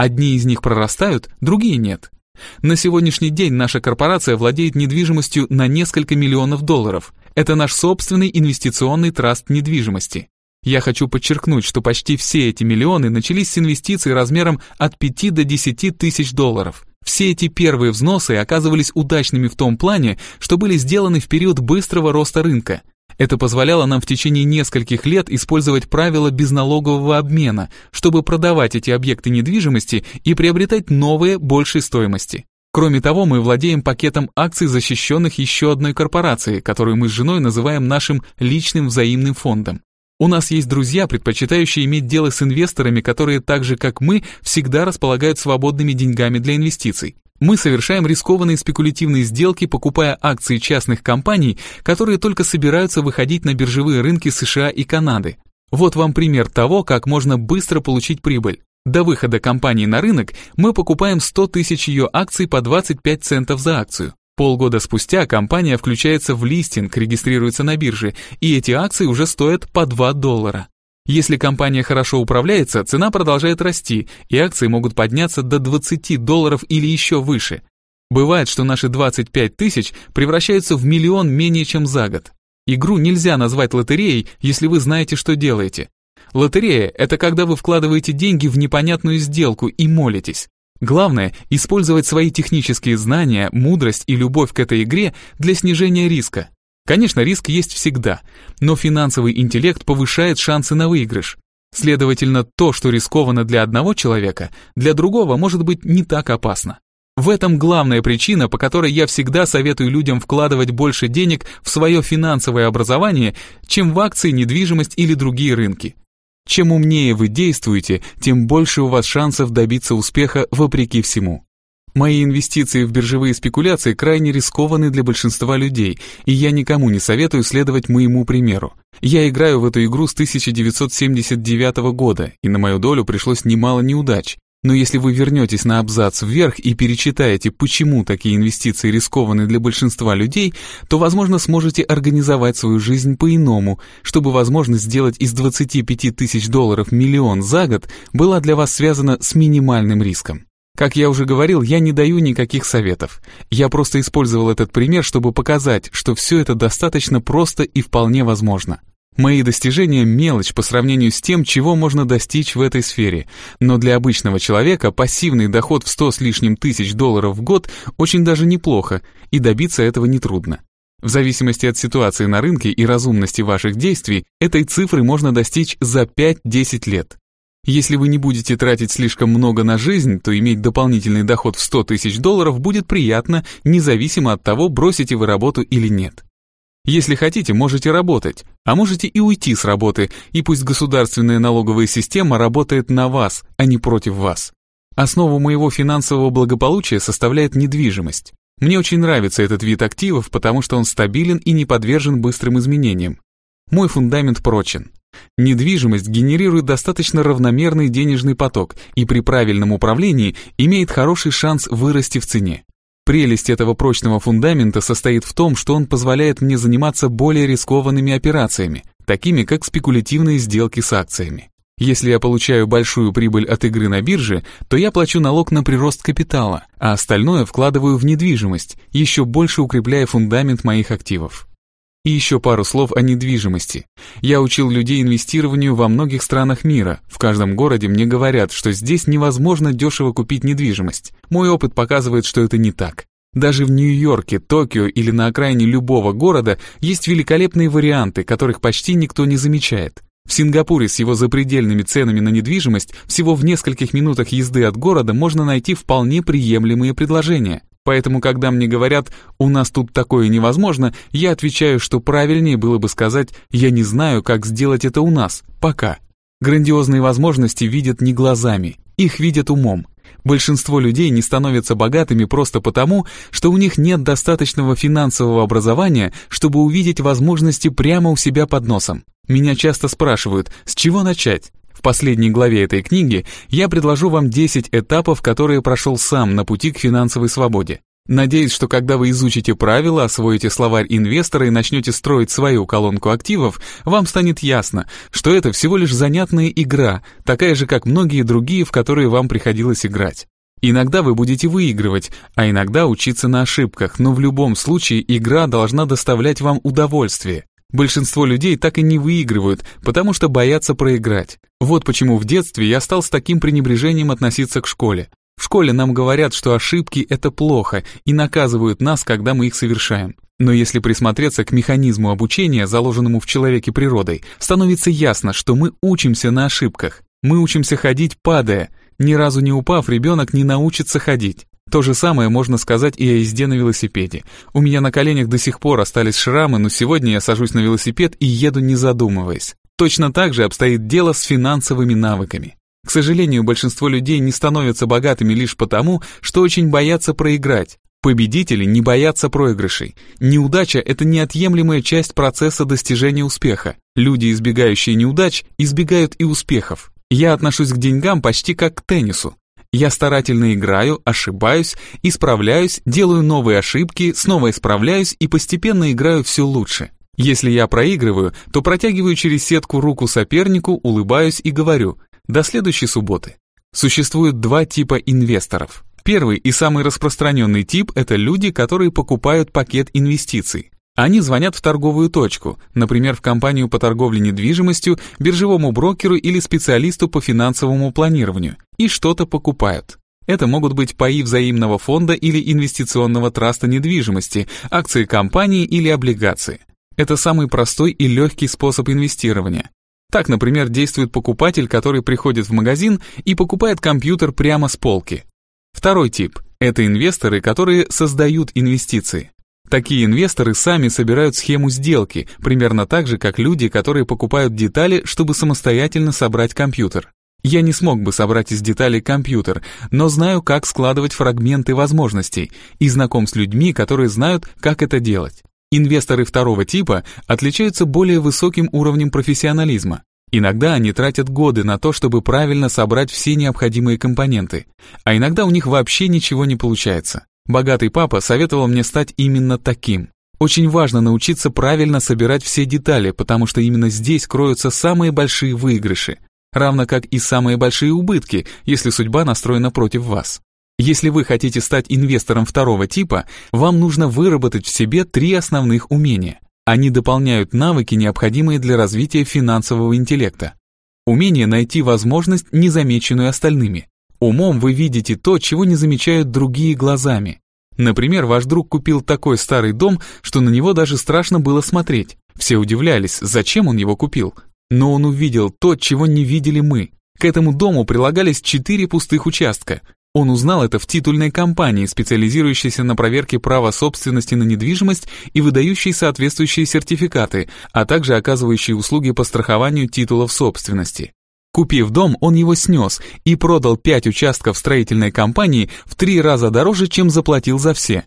Одни из них прорастают, другие нет. На сегодняшний день наша корпорация владеет недвижимостью на несколько миллионов долларов. Это наш собственный инвестиционный траст недвижимости. Я хочу подчеркнуть, что почти все эти миллионы начались с инвестиций размером от 5 до 10 тысяч долларов. Все эти первые взносы оказывались удачными в том плане, что были сделаны в период быстрого роста рынка. Это позволяло нам в течение нескольких лет использовать правила безналогового обмена, чтобы продавать эти объекты недвижимости и приобретать новые большей стоимости. Кроме того, мы владеем пакетом акций, защищенных еще одной корпорацией, которую мы с женой называем нашим личным взаимным фондом. У нас есть друзья, предпочитающие иметь дело с инвесторами, которые так же, как мы, всегда располагают свободными деньгами для инвестиций. Мы совершаем рискованные спекулятивные сделки, покупая акции частных компаний, которые только собираются выходить на биржевые рынки США и Канады. Вот вам пример того, как можно быстро получить прибыль. До выхода компании на рынок мы покупаем 100 тысяч ее акций по 25 центов за акцию. Полгода спустя компания включается в листинг, регистрируется на бирже, и эти акции уже стоят по 2 доллара. Если компания хорошо управляется, цена продолжает расти, и акции могут подняться до 20 долларов или еще выше. Бывает, что наши 25 тысяч превращаются в миллион менее чем за год. Игру нельзя назвать лотереей, если вы знаете, что делаете. Лотерея – это когда вы вкладываете деньги в непонятную сделку и молитесь. Главное – использовать свои технические знания, мудрость и любовь к этой игре для снижения риска. Конечно, риск есть всегда, но финансовый интеллект повышает шансы на выигрыш. Следовательно, то, что рискованно для одного человека, для другого может быть не так опасно. В этом главная причина, по которой я всегда советую людям вкладывать больше денег в свое финансовое образование, чем в акции, недвижимость или другие рынки. Чем умнее вы действуете, тем больше у вас шансов добиться успеха вопреки всему. Мои инвестиции в биржевые спекуляции крайне рискованы для большинства людей, и я никому не советую следовать моему примеру. Я играю в эту игру с 1979 года, и на мою долю пришлось немало неудач. Но если вы вернетесь на абзац вверх и перечитаете, почему такие инвестиции рискованы для большинства людей, то, возможно, сможете организовать свою жизнь по-иному, чтобы возможность сделать из 25 тысяч долларов миллион за год была для вас связана с минимальным риском. Как я уже говорил, я не даю никаких советов. Я просто использовал этот пример, чтобы показать, что все это достаточно просто и вполне возможно. Мои достижения – мелочь по сравнению с тем, чего можно достичь в этой сфере. Но для обычного человека пассивный доход в 100 с лишним тысяч долларов в год очень даже неплохо, и добиться этого нетрудно. В зависимости от ситуации на рынке и разумности ваших действий, этой цифры можно достичь за 5-10 лет. Если вы не будете тратить слишком много на жизнь, то иметь дополнительный доход в 100 тысяч долларов будет приятно, независимо от того, бросите вы работу или нет. Если хотите, можете работать, а можете и уйти с работы, и пусть государственная налоговая система работает на вас, а не против вас. Основу моего финансового благополучия составляет недвижимость. Мне очень нравится этот вид активов, потому что он стабилен и не подвержен быстрым изменениям. Мой фундамент прочен. Недвижимость генерирует достаточно равномерный денежный поток и при правильном управлении имеет хороший шанс вырасти в цене. Прелесть этого прочного фундамента состоит в том, что он позволяет мне заниматься более рискованными операциями, такими как спекулятивные сделки с акциями. Если я получаю большую прибыль от игры на бирже, то я плачу налог на прирост капитала, а остальное вкладываю в недвижимость, еще больше укрепляя фундамент моих активов. И еще пару слов о недвижимости. Я учил людей инвестированию во многих странах мира. В каждом городе мне говорят, что здесь невозможно дешево купить недвижимость. Мой опыт показывает, что это не так. Даже в Нью-Йорке, Токио или на окраине любого города есть великолепные варианты, которых почти никто не замечает. В Сингапуре с его запредельными ценами на недвижимость всего в нескольких минутах езды от города можно найти вполне приемлемые предложения. Поэтому, когда мне говорят «у нас тут такое невозможно», я отвечаю, что правильнее было бы сказать «я не знаю, как сделать это у нас, пока». Грандиозные возможности видят не глазами, их видят умом. Большинство людей не становятся богатыми просто потому, что у них нет достаточного финансового образования, чтобы увидеть возможности прямо у себя под носом. Меня часто спрашивают, с чего начать? В последней главе этой книги я предложу вам 10 этапов, которые прошел сам на пути к финансовой свободе. Надеюсь, что когда вы изучите правила, освоите словарь инвестора и начнете строить свою колонку активов, вам станет ясно, что это всего лишь занятная игра, такая же, как многие другие, в которые вам приходилось играть. Иногда вы будете выигрывать, а иногда учиться на ошибках, но в любом случае игра должна доставлять вам удовольствие. Большинство людей так и не выигрывают, потому что боятся проиграть. Вот почему в детстве я стал с таким пренебрежением относиться к школе. В школе нам говорят, что ошибки — это плохо, и наказывают нас, когда мы их совершаем. Но если присмотреться к механизму обучения, заложенному в человеке природой, становится ясно, что мы учимся на ошибках. Мы учимся ходить, падая. Ни разу не упав, ребенок не научится ходить. То же самое можно сказать и о езде на велосипеде. У меня на коленях до сих пор остались шрамы, но сегодня я сажусь на велосипед и еду не задумываясь. Точно так же обстоит дело с финансовыми навыками. К сожалению, большинство людей не становятся богатыми лишь потому, что очень боятся проиграть. Победители не боятся проигрышей. Неудача – это неотъемлемая часть процесса достижения успеха. Люди, избегающие неудач, избегают и успехов. Я отношусь к деньгам почти как к теннису. Я старательно играю, ошибаюсь, исправляюсь, делаю новые ошибки, снова исправляюсь и постепенно играю все лучше. Если я проигрываю, то протягиваю через сетку руку сопернику, улыбаюсь и говорю «до следующей субботы». Существует два типа инвесторов. Первый и самый распространенный тип – это люди, которые покупают пакет инвестиций. Они звонят в торговую точку, например, в компанию по торговле недвижимостью, биржевому брокеру или специалисту по финансовому планированию, и что-то покупают. Это могут быть паи взаимного фонда или инвестиционного траста недвижимости, акции компании или облигации. Это самый простой и легкий способ инвестирования. Так, например, действует покупатель, который приходит в магазин и покупает компьютер прямо с полки. Второй тип – это инвесторы, которые создают инвестиции. Такие инвесторы сами собирают схему сделки, примерно так же, как люди, которые покупают детали, чтобы самостоятельно собрать компьютер. Я не смог бы собрать из деталей компьютер, но знаю, как складывать фрагменты возможностей, и знаком с людьми, которые знают, как это делать. Инвесторы второго типа отличаются более высоким уровнем профессионализма. Иногда они тратят годы на то, чтобы правильно собрать все необходимые компоненты, а иногда у них вообще ничего не получается. Богатый папа советовал мне стать именно таким. Очень важно научиться правильно собирать все детали, потому что именно здесь кроются самые большие выигрыши, равно как и самые большие убытки, если судьба настроена против вас. Если вы хотите стать инвестором второго типа, вам нужно выработать в себе три основных умения. Они дополняют навыки, необходимые для развития финансового интеллекта. Умение найти возможность, незамеченную остальными. Умом вы видите то, чего не замечают другие глазами. Например, ваш друг купил такой старый дом, что на него даже страшно было смотреть. Все удивлялись, зачем он его купил. Но он увидел то, чего не видели мы. К этому дому прилагались четыре пустых участка. Он узнал это в титульной компании, специализирующейся на проверке права собственности на недвижимость и выдающей соответствующие сертификаты, а также оказывающей услуги по страхованию титулов собственности. Купив дом, он его снес и продал пять участков строительной компании в три раза дороже, чем заплатил за все.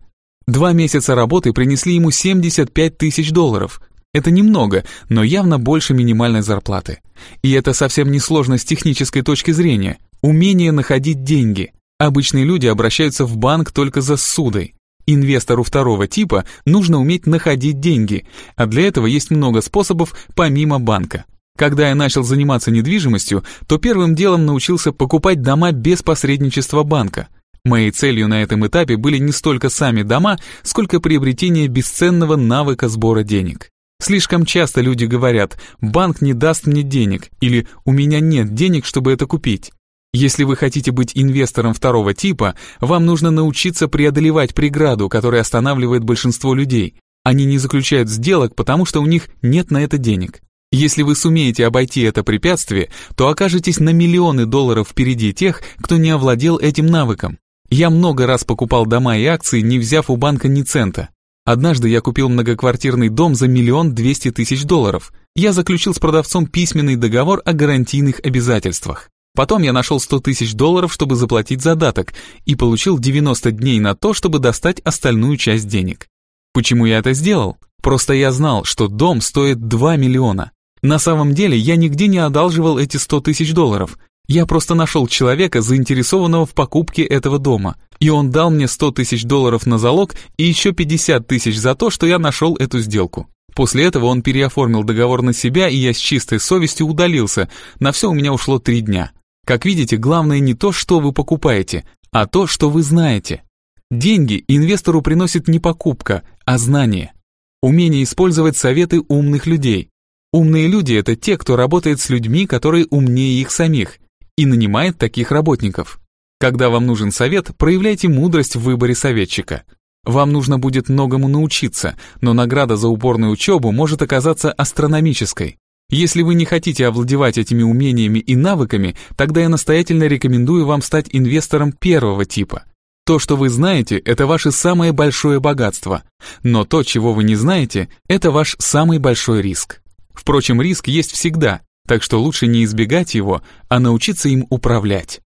Два месяца работы принесли ему 75 тысяч долларов. Это немного, но явно больше минимальной зарплаты. И это совсем не сложно с технической точки зрения. Умение находить деньги. Обычные люди обращаются в банк только за ссудой. Инвестору второго типа нужно уметь находить деньги, а для этого есть много способов помимо банка. Когда я начал заниматься недвижимостью, то первым делом научился покупать дома без посредничества банка. Моей целью на этом этапе были не столько сами дома, сколько приобретение бесценного навыка сбора денег. Слишком часто люди говорят «банк не даст мне денег» или «у меня нет денег, чтобы это купить». Если вы хотите быть инвестором второго типа, вам нужно научиться преодолевать преграду, которая останавливает большинство людей. Они не заключают сделок, потому что у них нет на это денег. Если вы сумеете обойти это препятствие, то окажетесь на миллионы долларов впереди тех, кто не овладел этим навыком. Я много раз покупал дома и акции, не взяв у банка ни цента. Однажды я купил многоквартирный дом за миллион двести тысяч долларов. Я заключил с продавцом письменный договор о гарантийных обязательствах. Потом я нашел 100 тысяч долларов, чтобы заплатить задаток, и получил 90 дней на то, чтобы достать остальную часть денег. Почему я это сделал? Просто я знал, что дом стоит 2 миллиона. На самом деле я нигде не одалживал эти 100 тысяч долларов. Я просто нашел человека, заинтересованного в покупке этого дома, и он дал мне 100 тысяч долларов на залог и еще 50 тысяч за то, что я нашел эту сделку. После этого он переоформил договор на себя, и я с чистой совестью удалился. На все у меня ушло три дня. Как видите, главное не то, что вы покупаете, а то, что вы знаете. Деньги инвестору приносит не покупка, а знание. Умение использовать советы умных людей. Умные люди – это те, кто работает с людьми, которые умнее их самих, и нанимает таких работников. Когда вам нужен совет, проявляйте мудрость в выборе советчика. Вам нужно будет многому научиться, но награда за упорную учебу может оказаться астрономической. Если вы не хотите овладевать этими умениями и навыками, тогда я настоятельно рекомендую вам стать инвестором первого типа. То, что вы знаете, это ваше самое большое богатство, но то, чего вы не знаете, это ваш самый большой риск. Впрочем, риск есть всегда, так что лучше не избегать его, а научиться им управлять.